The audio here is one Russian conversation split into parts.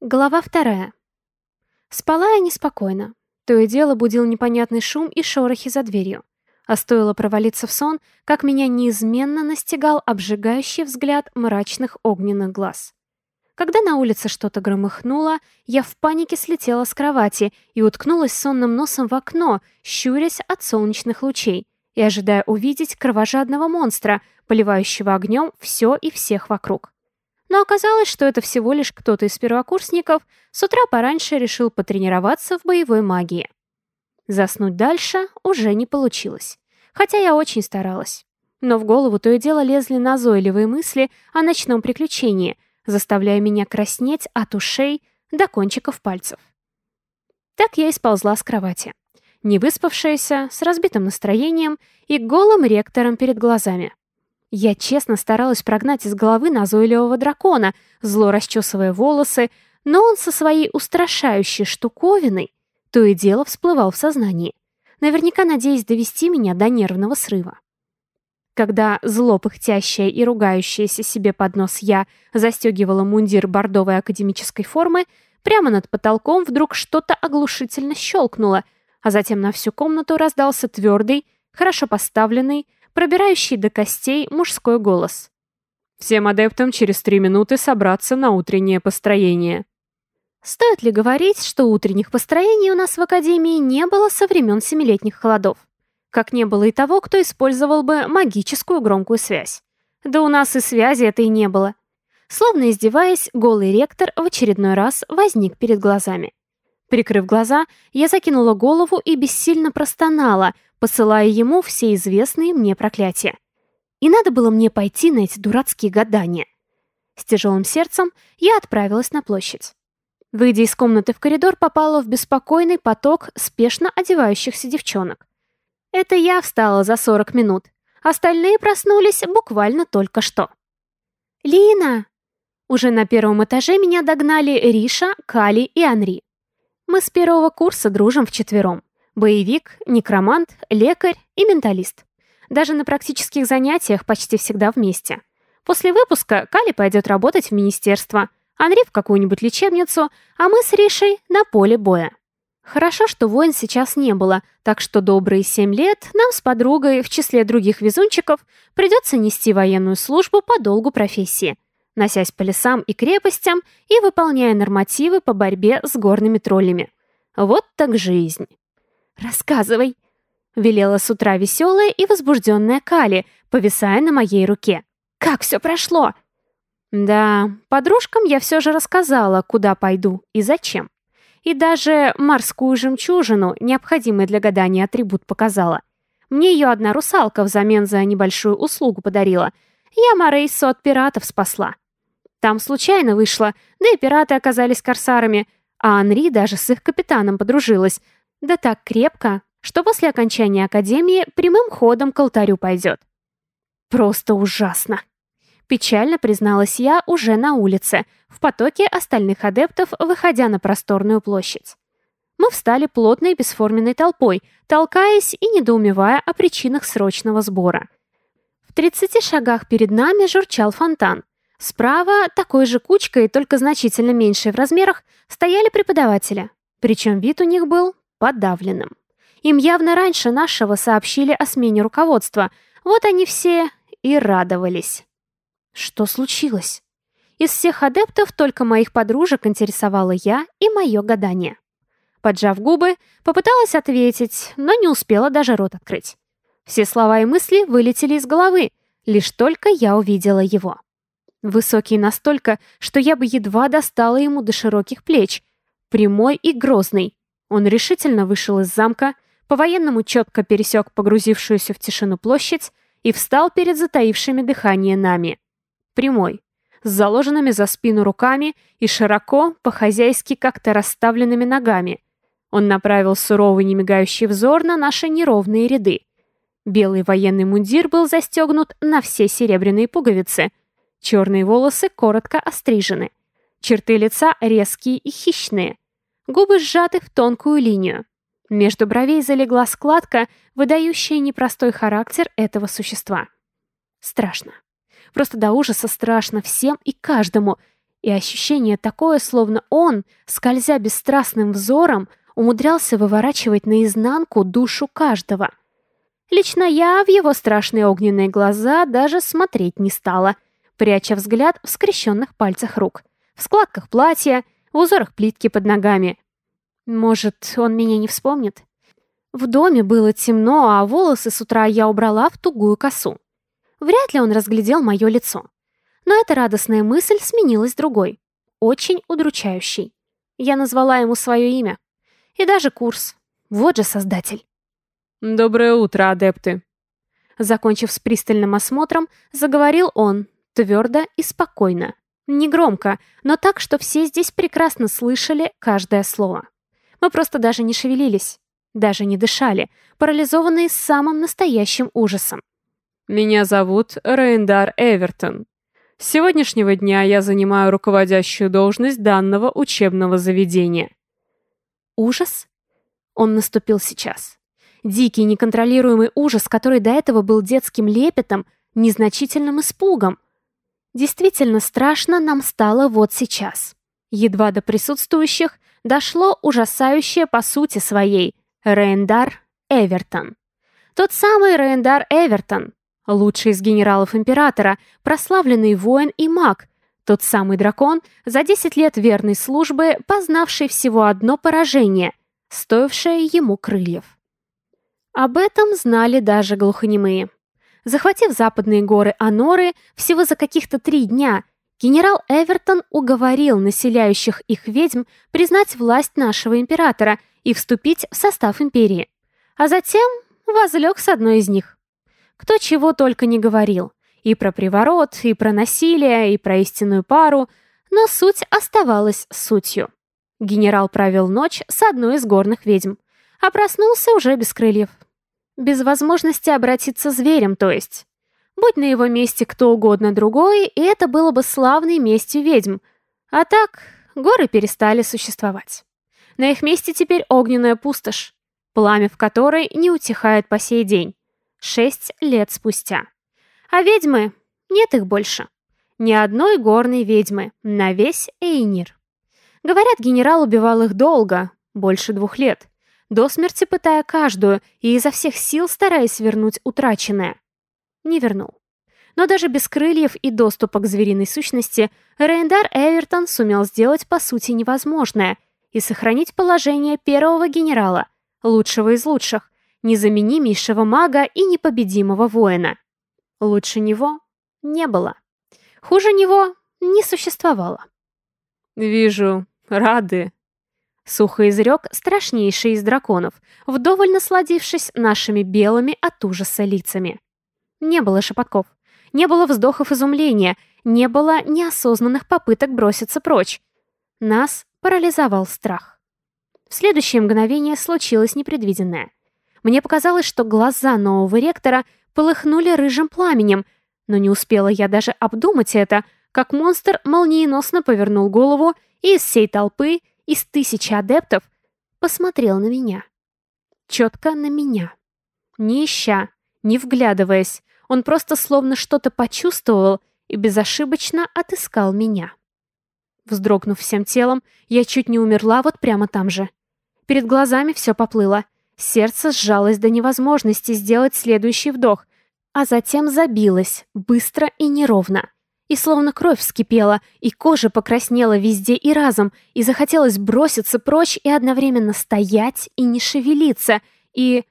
Глава вторая. Спала я неспокойно. То и дело будил непонятный шум и шорохи за дверью. А стоило провалиться в сон, как меня неизменно настигал обжигающий взгляд мрачных огненных глаз. Когда на улице что-то громыхнуло, я в панике слетела с кровати и уткнулась сонным носом в окно, щурясь от солнечных лучей и ожидая увидеть кровожадного монстра, поливающего огнем все и всех вокруг но оказалось, что это всего лишь кто-то из первокурсников с утра пораньше решил потренироваться в боевой магии. Заснуть дальше уже не получилось, хотя я очень старалась. Но в голову то и дело лезли назойливые мысли о ночном приключении, заставляя меня краснеть от ушей до кончиков пальцев. Так я и сползла с кровати, не выспавшаяся, с разбитым настроением и голым ректором перед глазами. Я честно старалась прогнать из головы назойливого дракона, зло расчесывая волосы, но он со своей устрашающей штуковиной то и дело всплывал в сознании, наверняка надеясь довести меня до нервного срыва. Когда зло пыхтящее и ругающееся себе под нос я застегивала мундир бордовой академической формы, прямо над потолком вдруг что-то оглушительно щелкнуло, а затем на всю комнату раздался твердый, хорошо поставленный, пробирающий до костей мужской голос. «Всем адептам через три минуты собраться на утреннее построение». Стоит ли говорить, что утренних построений у нас в Академии не было со времен семилетних холодов? Как не было и того, кто использовал бы магическую громкую связь. Да у нас и связи этой не было. Словно издеваясь, голый ректор в очередной раз возник перед глазами. Прикрыв глаза, я закинула голову и бессильно простонала, посылая ему все известные мне проклятия. И надо было мне пойти на эти дурацкие гадания. С тяжелым сердцем я отправилась на площадь. Выйдя из комнаты в коридор, попала в беспокойный поток спешно одевающихся девчонок. Это я встала за 40 минут. Остальные проснулись буквально только что. «Лина!» Уже на первом этаже меня догнали Риша, Кали и Анри. Мы с первого курса дружим вчетвером. Боевик, некромант, лекарь и менталист. Даже на практических занятиях почти всегда вместе. После выпуска Кали пойдет работать в министерство, Анри в какую-нибудь лечебницу, а мы с Ришей на поле боя. Хорошо, что войн сейчас не было, так что добрые семь лет нам с подругой, в числе других везунчиков, придется нести военную службу по долгу профессии, носясь по лесам и крепостям и выполняя нормативы по борьбе с горными троллями. Вот так жизнь. «Рассказывай!» — велела с утра веселая и возбужденная Кали, повисая на моей руке. «Как все прошло?» Да, подружкам я все же рассказала, куда пойду и зачем. И даже морскую жемчужину, необходимый для гадания атрибут, показала. Мне ее одна русалка взамен за небольшую услугу подарила. Я Морейсу от пиратов спасла. Там случайно вышло, да и пираты оказались корсарами, а Анри даже с их капитаном подружилась, да так крепко, что после окончания академии прямым ходом к алтарю пойдет. Просто ужасно. Печально призналась я уже на улице, в потоке остальных адептов, выходя на просторную площадь. Мы встали плотной бесформенной толпой, толкаясь и недоумевая о причинах срочного сбора. В 30 шагах перед нами журчал фонтан. Справа, такой же кучкой, только значительно меньшей в размерах, стояли преподаватели. Причем вид у них был подавленным. Им явно раньше нашего сообщили о смене руководства, вот они все и радовались. Что случилось? Из всех адептов только моих подружек интересовала я и мое гадание. Поджав губы, попыталась ответить, но не успела даже рот открыть. Все слова и мысли вылетели из головы, лишь только я увидела его. Высокий настолько, что я бы едва достала ему до широких плеч, прямой и грозный, он решительно вышел из замка, по-военному четко пересек погрузившуюся в тишину площадь и встал перед затаившими дыхание нами. Прямой, с заложенными за спину руками и широко, по-хозяйски как-то расставленными ногами. Он направил суровый немигающий взор на наши неровные ряды. Белый военный мундир был застегнут на все серебряные пуговицы. Черные волосы коротко острижены. Черты лица резкие и хищные – Губы сжаты в тонкую линию. Между бровей залегла складка, выдающая непростой характер этого существа. Страшно. Просто до ужаса страшно всем и каждому. И ощущение такое, словно он, скользя бесстрастным взором, умудрялся выворачивать наизнанку душу каждого. Лично я в его страшные огненные глаза даже смотреть не стала, пряча взгляд в скрещенных пальцах рук, в складках платья, в узорах плитки под ногами. Может, он меня не вспомнит? В доме было темно, а волосы с утра я убрала в тугую косу. Вряд ли он разглядел мое лицо. Но эта радостная мысль сменилась другой, очень удручающей. Я назвала ему свое имя. И даже курс. Вот же создатель. «Доброе утро, адепты!» Закончив с пристальным осмотром, заговорил он, твердо и спокойно. Негромко, но так, что все здесь прекрасно слышали каждое слово. Мы просто даже не шевелились, даже не дышали, парализованные самым настоящим ужасом. «Меня зовут Рейндар Эвертон. С сегодняшнего дня я занимаю руководящую должность данного учебного заведения». Ужас? Он наступил сейчас. Дикий, неконтролируемый ужас, который до этого был детским лепетом, незначительным испугом. Действительно страшно нам стало вот сейчас. Едва до присутствующих дошло ужасающее по сути своей Рейндар Эвертон. Тот самый Рейндар Эвертон, лучший из генералов Императора, прославленный воин и маг, тот самый дракон, за 10 лет верной службы, познавший всего одно поражение, стоившее ему крыльев. Об этом знали даже глухонемые. Захватив западные горы Аноры всего за каких-то три дня, генерал Эвертон уговорил населяющих их ведьм признать власть нашего императора и вступить в состав империи. А затем возлег с одной из них. Кто чего только не говорил. И про приворот, и про насилие, и про истинную пару, но суть оставалась сутью. Генерал провел ночь с одной из горных ведьм, а проснулся уже без крыльев. Без возможности обратиться зверем, то есть. Будь на его месте кто угодно другой, и это было бы славной местью ведьм. А так, горы перестали существовать. На их месте теперь огненная пустошь, пламя в которой не утихает по сей день. Шесть лет спустя. А ведьмы? Нет их больше. Ни одной горной ведьмы на весь Эйнир. Говорят, генерал убивал их долго, больше двух лет до смерти пытая каждую и изо всех сил стараясь вернуть утраченное. Не вернул. Но даже без крыльев и доступа к звериной сущности Рейндар Эвертон сумел сделать по сути невозможное и сохранить положение первого генерала, лучшего из лучших, незаменимейшего мага и непобедимого воина. Лучше него не было. Хуже него не существовало. «Вижу, рады», Сухо изрек страшнейший из драконов, вдоволь насладившись нашими белыми от ужаса лицами. Не было шепотков, не было вздохов изумления, не было неосознанных попыток броситься прочь. Нас парализовал страх. В следующее мгновение случилось непредвиденное. Мне показалось, что глаза нового ректора полыхнули рыжим пламенем, но не успела я даже обдумать это, как монстр молниеносно повернул голову и из всей толпы из тысячи адептов посмотрел на меня. Четко на меня. Не ища, не вглядываясь, он просто словно что-то почувствовал и безошибочно отыскал меня. Вздрогнув всем телом, я чуть не умерла вот прямо там же. Перед глазами все поплыло. Сердце сжалось до невозможности сделать следующий вдох, а затем забилось, быстро и неровно и словно кровь вскипела, и кожа покраснела везде и разом, и захотелось броситься прочь и одновременно стоять и не шевелиться, и...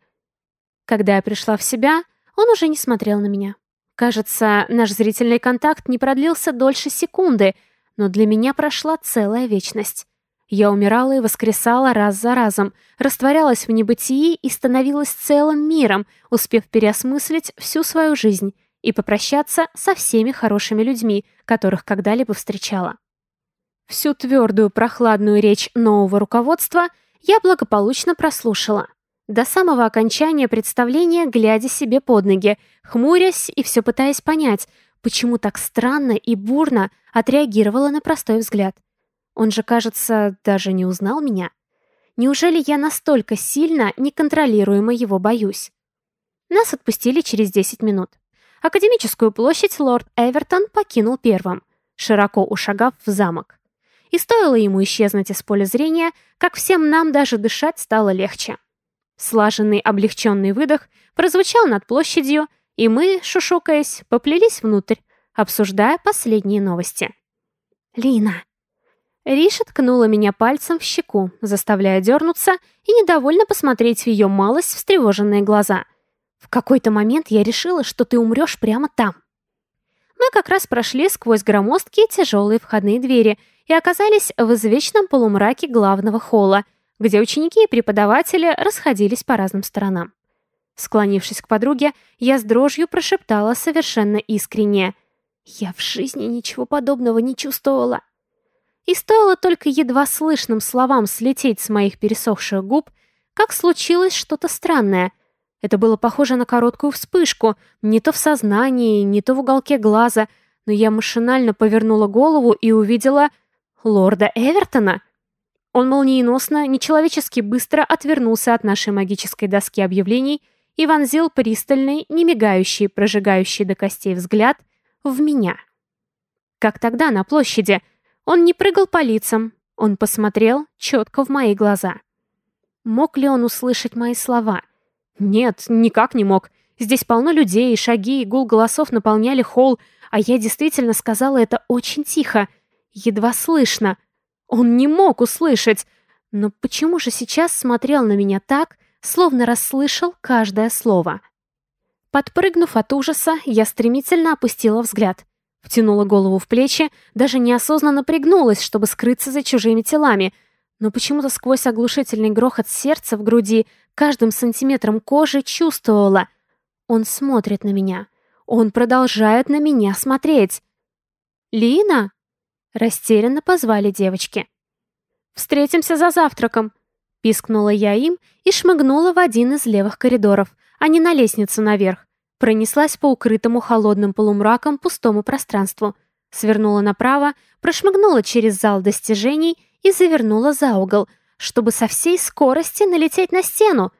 Когда я пришла в себя, он уже не смотрел на меня. Кажется, наш зрительный контакт не продлился дольше секунды, но для меня прошла целая вечность. Я умирала и воскресала раз за разом, растворялась в небытии и становилась целым миром, успев переосмыслить всю свою жизнь и попрощаться со всеми хорошими людьми, которых когда-либо встречала. Всю твердую прохладную речь нового руководства я благополучно прослушала. До самого окончания представления, глядя себе под ноги, хмурясь и все пытаясь понять, почему так странно и бурно отреагировала на простой взгляд. Он же, кажется, даже не узнал меня. Неужели я настолько сильно, неконтролируемо его боюсь? Нас отпустили через 10 минут. Академическую площадь лорд Эвертон покинул первым. широко ушагав в замок. И стоило ему исчезнуть из поля зрения, как всем нам даже дышать стало легче. Слаженный облегченный выдох прозвучал над площадью, и мы, шушукаясь, поплелись внутрь, обсуждая последние новости. «Лина!» Риша ткнула меня пальцем в щеку, заставляя дернуться и недовольно посмотреть в ее малость встревоженные глаза. В какой-то момент я решила, что ты умрешь прямо там. Мы как раз прошли сквозь громоздкие тяжелые входные двери и оказались в извечном полумраке главного холла, где ученики и преподаватели расходились по разным сторонам. Склонившись к подруге, я с дрожью прошептала совершенно искренне. Я в жизни ничего подобного не чувствовала. И стоило только едва слышным словам слететь с моих пересохших губ, как случилось что-то странное. Это было похоже на короткую вспышку, не то в сознании, не то в уголке глаза, но я машинально повернула голову и увидела лорда Эвертона. Он молниеносно, нечеловечески быстро отвернулся от нашей магической доски объявлений и вонзил пристальный, немигающий, прожигающий до костей взгляд в меня. Как тогда на площади. Он не прыгал по лицам, он посмотрел четко в мои глаза. Мог ли он услышать мои слова? Нет, никак не мог. Здесь полно людей, шаги и гул голосов наполняли холл, а я действительно сказала это очень тихо, едва слышно. Он не мог услышать. Но почему же сейчас смотрел на меня так, словно расслышал каждое слово? Подпрыгнув от ужаса, я стремительно опустила взгляд. Втянула голову в плечи, даже неосознанно пригнулась, чтобы скрыться за чужими телами. Но почему-то сквозь оглушительный грохот сердца в груди каждым сантиметром кожи чувствовала. Он смотрит на меня. Он продолжает на меня смотреть. «Лина?» Растерянно позвали девочки. «Встретимся за завтраком», — пискнула я им и шмыгнула в один из левых коридоров, а не на лестницу наверх. Пронеслась по укрытому холодным полумраком пустому пространству, свернула направо, прошмыгнула через зал достижений и завернула за угол, чтобы со всей скорости налететь на стену,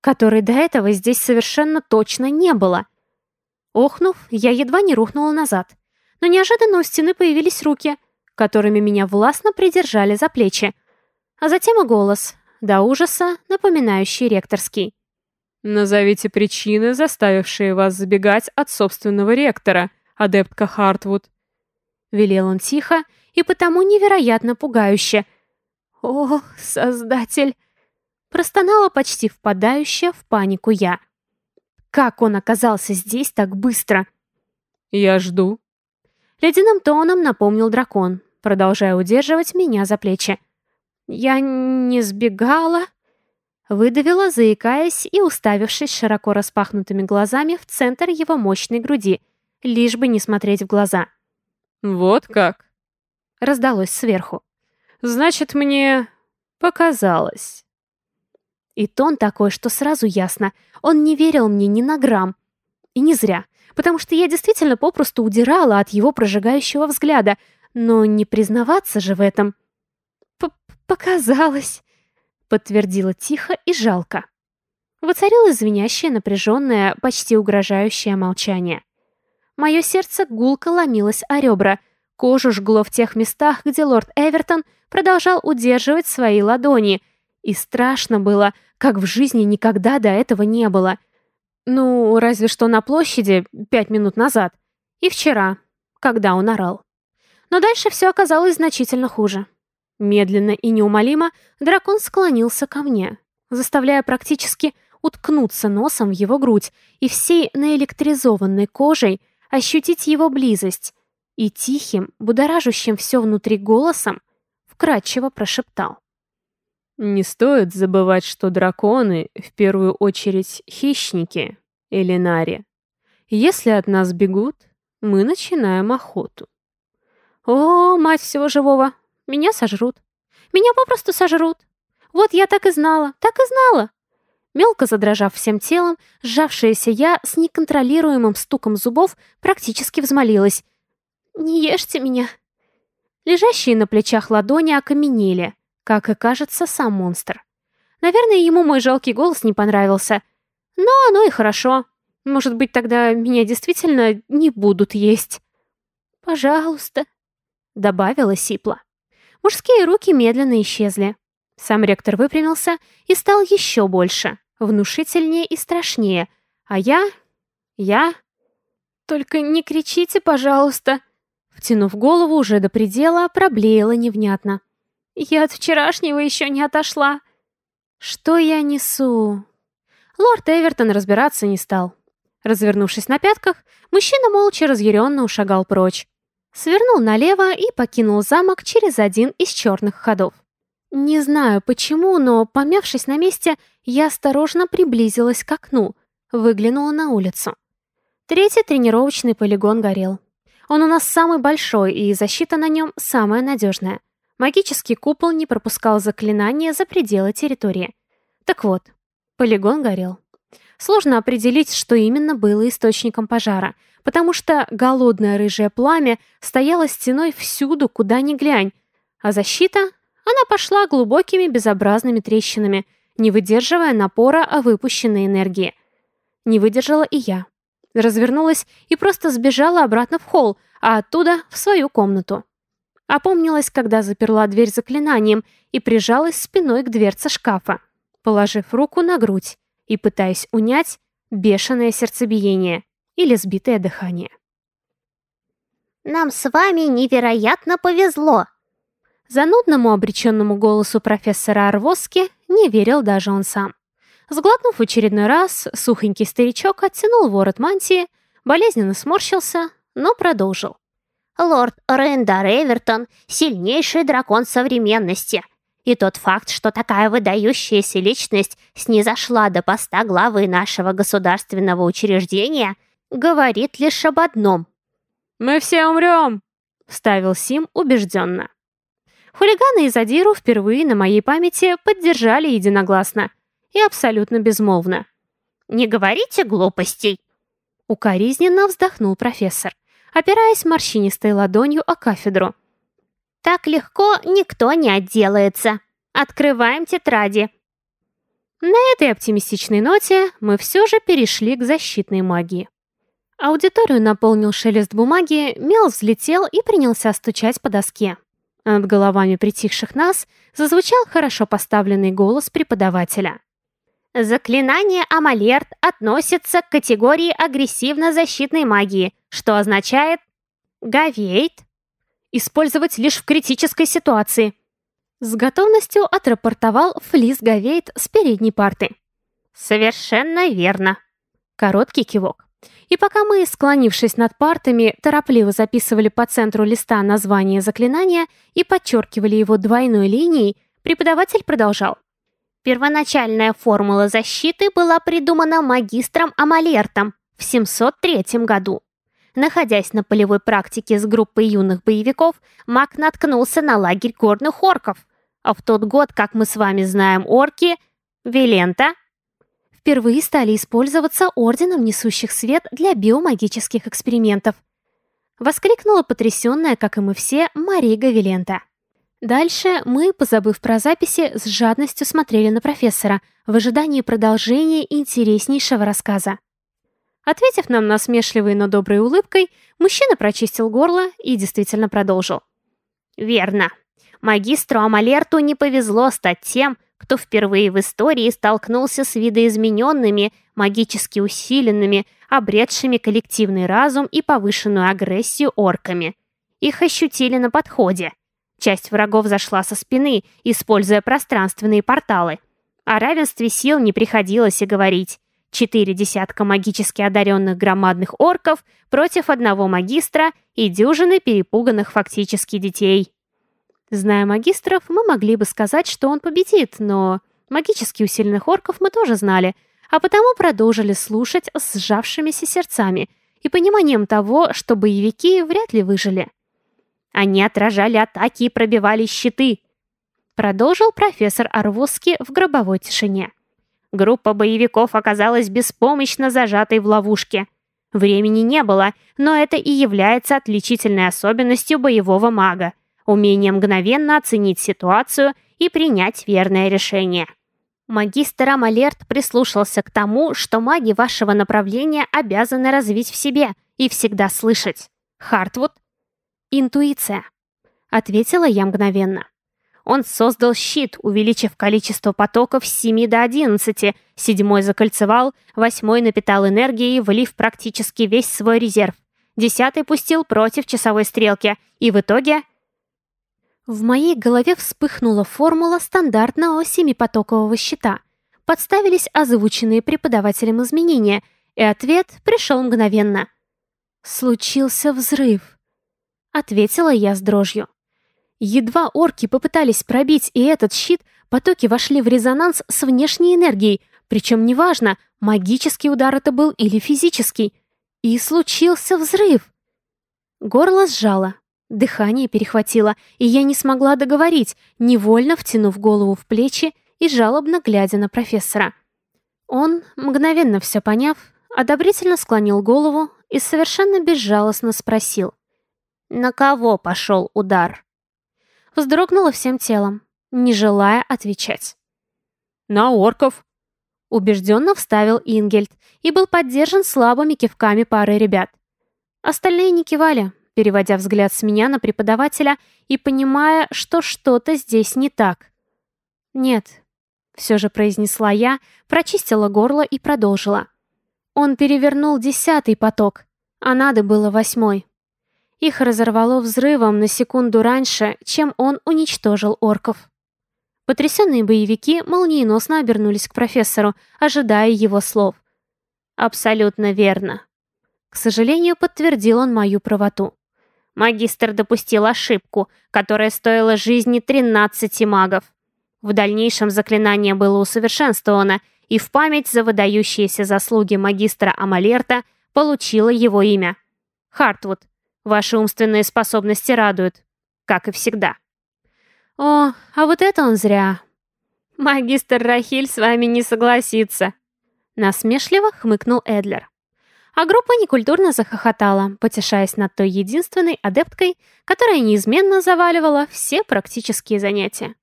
которой до этого здесь совершенно точно не было. Охнув, я едва не рухнула назад, но неожиданно у стены появились руки, которыми меня властно придержали за плечи, а затем и голос, до ужаса напоминающий ректорский. «Назовите причины, заставившие вас забегать от собственного ректора, адептка Хартвуд». Велел он тихо и потому невероятно пугающе. «О, Создатель!» Простонала почти впадающая в панику я. «Как он оказался здесь так быстро?» «Я жду». Ледяным тоном напомнил дракон, продолжая удерживать меня за плечи. «Я не сбегала?» Выдавила, заикаясь и уставившись широко распахнутыми глазами в центр его мощной груди, лишь бы не смотреть в глаза. «Вот как?» Раздалось сверху. «Значит, мне показалось». И тон такой, что сразу ясно, он не верил мне ни на грамм. И не зря, потому что я действительно попросту удирала от его прожигающего взгляда, но не признаваться же в этом. П «Показалось», подтвердила тихо и жалко. Воцарилось звенящее, напряженное, почти угрожающее молчание. Мое сердце гулко ломилось о ребра, кожу жгло в тех местах, где лорд Эвертон продолжал удерживать свои ладони, и страшно было, как в жизни никогда до этого не было. Ну, разве что на площади пять минут назад. И вчера, когда он орал. Но дальше все оказалось значительно хуже. Медленно и неумолимо дракон склонился ко мне, заставляя практически уткнуться носом в его грудь и всей наэлектризованной кожей ощутить его близость, и тихим, будоражащим все внутри голосом вкрадчиво прошептал. «Не стоит забывать, что драконы, в первую очередь, хищники, Элинари. Если от нас бегут, мы начинаем охоту». «О, мать всего живого, меня сожрут. Меня попросту сожрут. Вот я так и знала, так и знала. Мелко задрожав всем телом, сжавшаяся я с неконтролируемым стуком зубов практически взмолилась. «Не ешьте меня!» Лежащие на плечах ладони окаменели, как и кажется сам монстр. Наверное, ему мой жалкий голос не понравился. Но оно и хорошо. Может быть, тогда меня действительно не будут есть. «Пожалуйста», добавила Сипла. Мужские руки медленно исчезли. Сам ректор выпрямился и стал еще больше, внушительнее и страшнее. А я... я... «Только не кричите, пожалуйста!» Втянув голову уже до предела, проблеяла невнятно. «Я от вчерашнего еще не отошла!» «Что я несу?» Лорд Эвертон разбираться не стал. Развернувшись на пятках, мужчина молча разъяренно ушагал прочь. Свернул налево и покинул замок через один из черных ходов. Не знаю почему, но, помявшись на месте, я осторожно приблизилась к окну, выглянула на улицу. Третий тренировочный полигон горел. Он у нас самый большой, и защита на нем самая надежная. Магический купол не пропускал заклинания за пределы территории. Так вот, полигон горел. Сложно определить, что именно было источником пожара, потому что голодное рыжее пламя стояло стеной всюду, куда ни глянь, а защита, она пошла глубокими безобразными трещинами, не выдерживая напора о выпущенной энергии. Не выдержала и я. Развернулась и просто сбежала обратно в холл, а оттуда в свою комнату. Опомнилась, когда заперла дверь заклинанием и прижалась спиной к дверце шкафа, положив руку на грудь и пытаясь унять бешеное сердцебиение или сбитое дыхание. «Нам с вами невероятно повезло!» Занудному обреченному голосу профессора Арвоски не верил даже он сам. Сглотнув очередной раз, сухонький старичок оттянул ворот мантии, болезненно сморщился, но продолжил. «Лорд Рендар Эвертон — сильнейший дракон современности. И тот факт, что такая выдающаяся личность снизошла до поста главы нашего государственного учреждения, говорит лишь об одном. «Мы все умрем!» — вставил Сим убежденно. Хулиганы из Адиру впервые на моей памяти поддержали единогласно и абсолютно безмолвно. «Не говорите глупостей!» Укоризненно вздохнул профессор, опираясь морщинистой ладонью о кафедру. «Так легко никто не отделается. Открываем тетради». На этой оптимистичной ноте мы все же перешли к защитной магии. Аудиторию наполнил шелест бумаги, мел взлетел и принялся стучать по доске. Над головами притихших нас зазвучал хорошо поставленный голос преподавателя. Заклинание Амалерт относится к категории агрессивно-защитной магии, что означает «Гавейт» использовать лишь в критической ситуации. С готовностью отрапортовал Флис Гавейт с передней парты. «Совершенно верно». Короткий кивок. И пока мы, склонившись над партами, торопливо записывали по центру листа название заклинания и подчеркивали его двойной линией, преподаватель продолжал. Первоначальная формула защиты была придумана магистром Амалертом в 703 году. Находясь на полевой практике с группой юных боевиков, маг наткнулся на лагерь горных орков. А в тот год, как мы с вами знаем, орки... Вилента впервые стали использоваться Орденом Несущих Свет для биомагических экспериментов. Воскликнула потрясенная, как и мы все, Марига Вилента. Дальше мы, позабыв про записи, с жадностью смотрели на профессора в ожидании продолжения интереснейшего рассказа. Ответив нам насмешливой, но доброй улыбкой, мужчина прочистил горло и действительно продолжил. «Верно. Магистру Амалерту не повезло стать тем, кто впервые в истории столкнулся с видоизмененными, магически усиленными, обретшими коллективный разум и повышенную агрессию орками. Их ощутили на подходе. Часть врагов зашла со спины, используя пространственные порталы. О равенстве сил не приходилось и говорить. Четыре десятка магически одаренных громадных орков против одного магистра и дюжины перепуганных фактически детей. Зная магистров, мы могли бы сказать, что он победит, но магически усиленных орков мы тоже знали, а потому продолжили слушать с сжавшимися сердцами и пониманием того, что боевики вряд ли выжили. Они отражали атаки и пробивали щиты. Продолжил профессор Арвоски в гробовой тишине. Группа боевиков оказалась беспомощно зажатой в ловушке. Времени не было, но это и является отличительной особенностью боевого мага умение мгновенно оценить ситуацию и принять верное решение. Магистр Амалерт прислушался к тому, что маги вашего направления обязаны развить в себе и всегда слышать. Хартвуд — интуиция. ответила я мгновенно. Он создал щит, увеличив количество потоков с 7 до 11, седьмой закольцевал, восьмой напитал энергией, влив практически весь свой резерв. Десятый пустил против часовой стрелки, и в итоге... В моей голове вспыхнула формула стандартного семипотокового щита. Подставились озвученные преподавателем изменения, и ответ пришел мгновенно. «Случился взрыв», — ответила я с дрожью. Едва орки попытались пробить и этот щит, потоки вошли в резонанс с внешней энергией, причем неважно, магический удар это был или физический. И случился взрыв. Горло сжало, дыхание перехватило, и я не смогла договорить, невольно втянув голову в плечи и жалобно глядя на профессора. Он, мгновенно все поняв, одобрительно склонил голову и совершенно безжалостно спросил. «На кого пошел удар?» вздрогнула всем телом, не желая отвечать. «На орков!» Убежденно вставил Ингельд и был поддержан слабыми кивками пары ребят. Остальные не кивали, переводя взгляд с меня на преподавателя и понимая, что что-то здесь не так. «Нет», — все же произнесла я, прочистила горло и продолжила. Он перевернул десятый поток, а надо было восьмой. Их разорвало взрывом на секунду раньше, чем он уничтожил орков. Потрясенные боевики молниеносно обернулись к профессору, ожидая его слов. «Абсолютно верно». К сожалению, подтвердил он мою правоту. Магистр допустил ошибку, которая стоила жизни 13 магов. В дальнейшем заклинание было усовершенствовано, и в память за выдающиеся заслуги магистра Амалерта получило его имя. Хартвуд, Ваши умственные способности радуют, как и всегда. О, а вот это он зря. Магистр Рахиль с вами не согласится. Насмешливо хмыкнул Эдлер. А группа некультурно захохотала, потешаясь над той единственной адепткой, которая неизменно заваливала все практические занятия.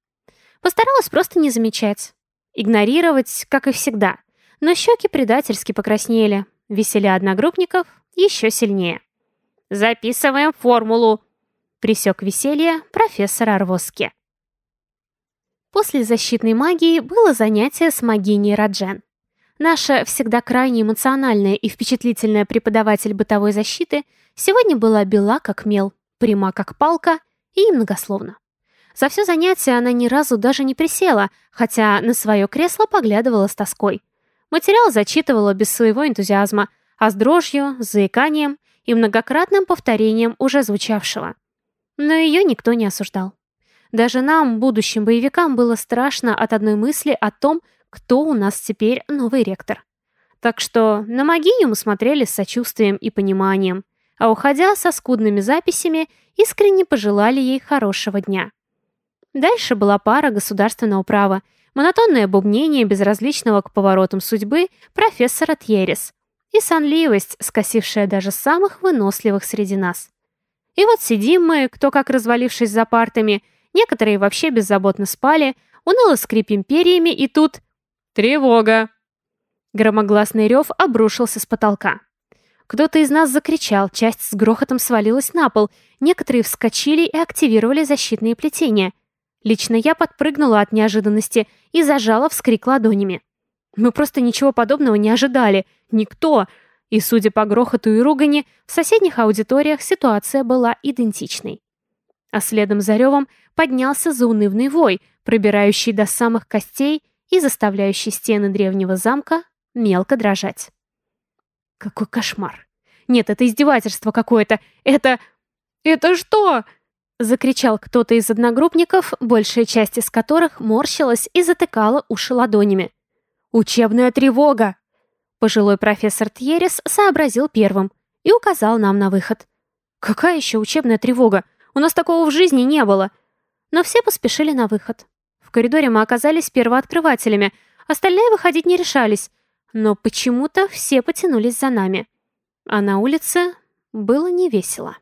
Постаралась просто не замечать. Игнорировать, как и всегда. Но щеки предательски покраснели. Веселья одногруппников еще сильнее. Записываем формулу!» Присек веселье профессор Арвоски. После защитной магии было занятие с магиней Раджен. Наша всегда крайне эмоциональная и впечатлительная преподаватель бытовой защиты сегодня была бела как мел, пряма как палка и многословна. За все занятие она ни разу даже не присела, хотя на свое кресло поглядывала с тоской. Материал зачитывала без своего энтузиазма, а с дрожью, с заиканием и многократным повторением уже звучавшего. Но ее никто не осуждал. Даже нам, будущим боевикам, было страшно от одной мысли о том, кто у нас теперь новый ректор. Так что на Магиню мы смотрели с сочувствием и пониманием, а уходя со скудными записями, искренне пожелали ей хорошего дня. Дальше была пара государственного права, монотонное бубнение безразличного к поворотам судьбы профессора Тьерес, и сонливость, скосившая даже самых выносливых среди нас. И вот сидим мы, кто как развалившись за партами, некоторые вообще беззаботно спали, уныло скрипим перьями, и тут... Тревога! Громогласный рев обрушился с потолка. Кто-то из нас закричал, часть с грохотом свалилась на пол, некоторые вскочили и активировали защитные плетения. Лично я подпрыгнула от неожиданности и зажала вскрик ладонями. Мы просто ничего подобного не ожидали. Никто. И, судя по грохоту и ругани, в соседних аудиториях ситуация была идентичной. А следом за ревом поднялся заунывный вой, пробирающий до самых костей и заставляющий стены древнего замка мелко дрожать. Какой кошмар! Нет, это издевательство какое-то! Это... это что? Закричал кто-то из одногруппников, большая часть из которых морщилась и затыкала уши ладонями. «Учебная тревога!» Пожилой профессор Тьерес сообразил первым и указал нам на выход. «Какая еще учебная тревога? У нас такого в жизни не было!» Но все поспешили на выход. В коридоре мы оказались первооткрывателями, остальные выходить не решались, но почему-то все потянулись за нами. А на улице было невесело.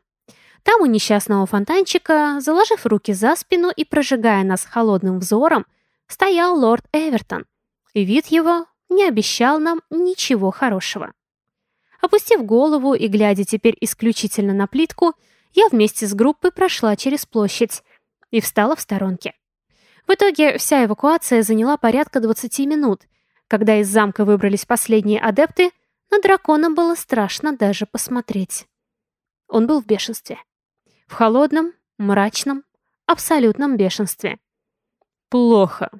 Там у несчастного фонтанчика, заложив руки за спину и прожигая нас холодным взором, стоял лорд Эвертон — и вид его не обещал нам ничего хорошего. Опустив голову и глядя теперь исключительно на плитку, я вместе с группой прошла через площадь и встала в сторонке. В итоге вся эвакуация заняла порядка 20 минут. Когда из замка выбрались последние адепты, на дракона было страшно даже посмотреть. Он был в бешенстве. В холодном, мрачном, абсолютном бешенстве. Плохо.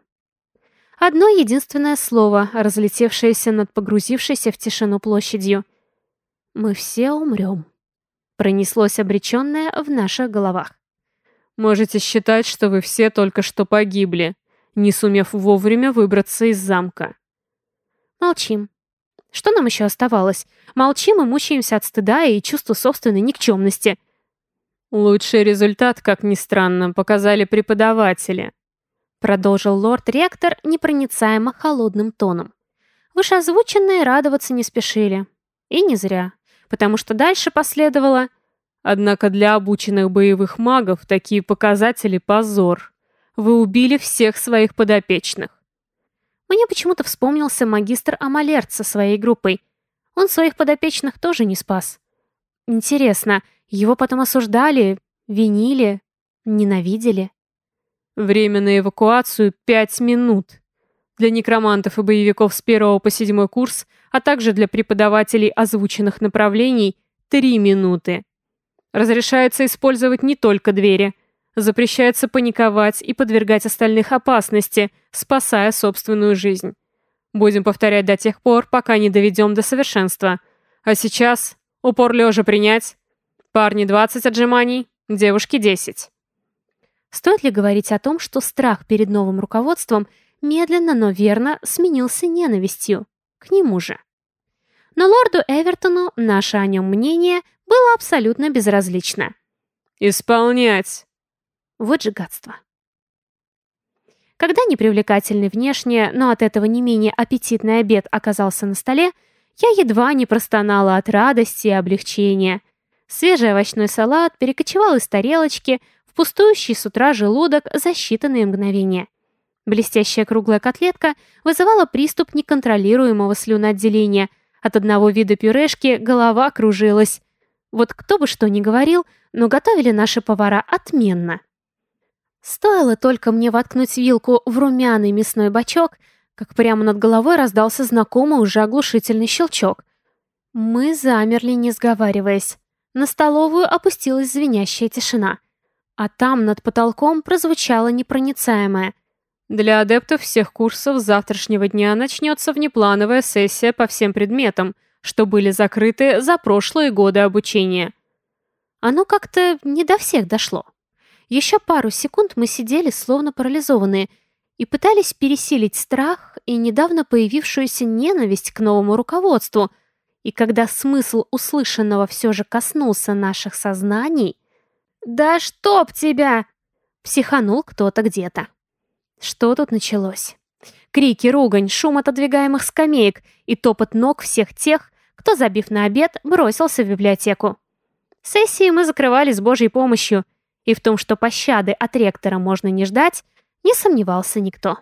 Одно единственное слово, разлетевшееся над погрузившейся в тишину площадью. «Мы все умрем», пронеслось обреченное в наших головах. «Можете считать, что вы все только что погибли, не сумев вовремя выбраться из замка». Молчим. Что нам еще оставалось? Молчим и мучаемся от стыда и чувства собственной никчемности. Лучший результат, как ни странно, показали преподаватели. Продолжил лорд-ректор непроницаемо холодным тоном. Вышеозвученные радоваться не спешили. И не зря. Потому что дальше последовало... Однако для обученных боевых магов такие показатели позор. Вы убили всех своих подопечных. Мне почему-то вспомнился магистр Амалерт со своей группой. Он своих подопечных тоже не спас. Интересно, его потом осуждали, винили, ненавидели? Время на эвакуацию — пять минут. Для некромантов и боевиков с первого по седьмой курс, а также для преподавателей озвученных направлений — три минуты. Разрешается использовать не только двери — Запрещается паниковать и подвергать остальных опасности, спасая собственную жизнь. Будем повторять до тех пор, пока не доведем до совершенства. А сейчас упор лежа принять. Парни 20 отжиманий, девушки 10. Стоит ли говорить о том, что страх перед новым руководством медленно, но верно сменился ненавистью к нему же? Но лорду Эвертону наше о нем мнение было абсолютно безразлично. «Исполнять!» Вот же гадство. Когда непривлекательный внешне, но от этого не менее аппетитный обед оказался на столе, я едва не простонала от радости и облегчения. Свежий овощной салат перекочевал из тарелочки пустующий с утра желудок за считанные мгновения. Блестящая круглая котлетка вызывала приступ неконтролируемого слюноотделения. От одного вида пюрешки голова кружилась. Вот кто бы что ни говорил, но готовили наши повара отменно. Стоило только мне воткнуть вилку в румяный мясной бачок, как прямо над головой раздался знакомый уже оглушительный щелчок. Мы замерли, не сговариваясь. На столовую опустилась звенящая тишина. А там над потолком прозвучало непроницаемое. Для адептов всех курсов с завтрашнего дня начнется внеплановая сессия по всем предметам, что были закрыты за прошлые годы обучения. Оно как-то не до всех дошло. Еще пару секунд мы сидели, словно парализованные, и пытались пересилить страх и недавно появившуюся ненависть к новому руководству. И когда смысл услышанного все же коснулся наших сознаний... «Да чтоб тебя!» — психанул кто-то где-то. Что тут началось? Крики, ругань, шум отодвигаемых скамеек и топот ног всех тех, кто, забив на обед, бросился в библиотеку. Сессии мы закрывали с Божьей помощью — и в том, что пощады от ректора можно не ждать, не сомневался никто.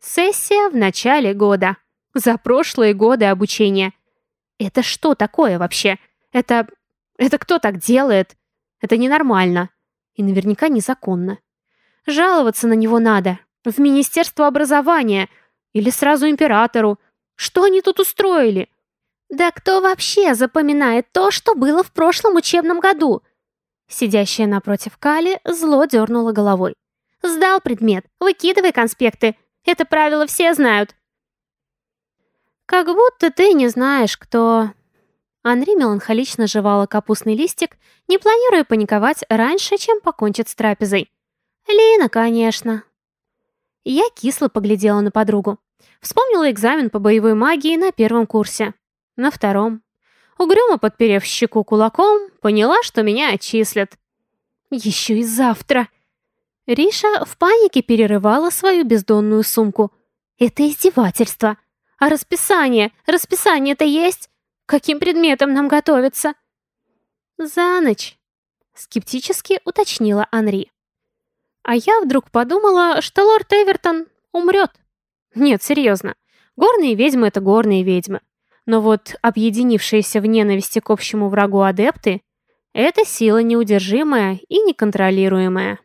Сессия в начале года. За прошлые годы обучения. Это что такое вообще? Это... Это кто так делает? Это ненормально. И наверняка незаконно. Жаловаться на него надо. В Министерство образования. Или сразу императору. Что они тут устроили? Да кто вообще запоминает то, что было в прошлом учебном году? Сидящая напротив Кали зло дернула головой. «Сдал предмет. Выкидывай конспекты. Это правило все знают». «Как будто ты не знаешь, кто...» Анри меланхолично жевала капустный листик, не планируя паниковать раньше, чем покончит с трапезой. «Лина, конечно». Я кисло поглядела на подругу. Вспомнила экзамен по боевой магии на первом курсе. На втором. Угрюмо подперев щеку кулаком, поняла, что меня отчислят. Еще и завтра. Риша в панике перерывала свою бездонную сумку. Это издевательство. А расписание? Расписание-то есть? Каким предметом нам готовиться? За ночь. Скептически уточнила Анри. А я вдруг подумала, что лорд Эвертон умрет. Нет, серьезно. Горные ведьмы — это горные ведьмы. Но вот объединившиеся в ненависти к общему врагу адепты — Это сила неудержимая и неконтролируемая.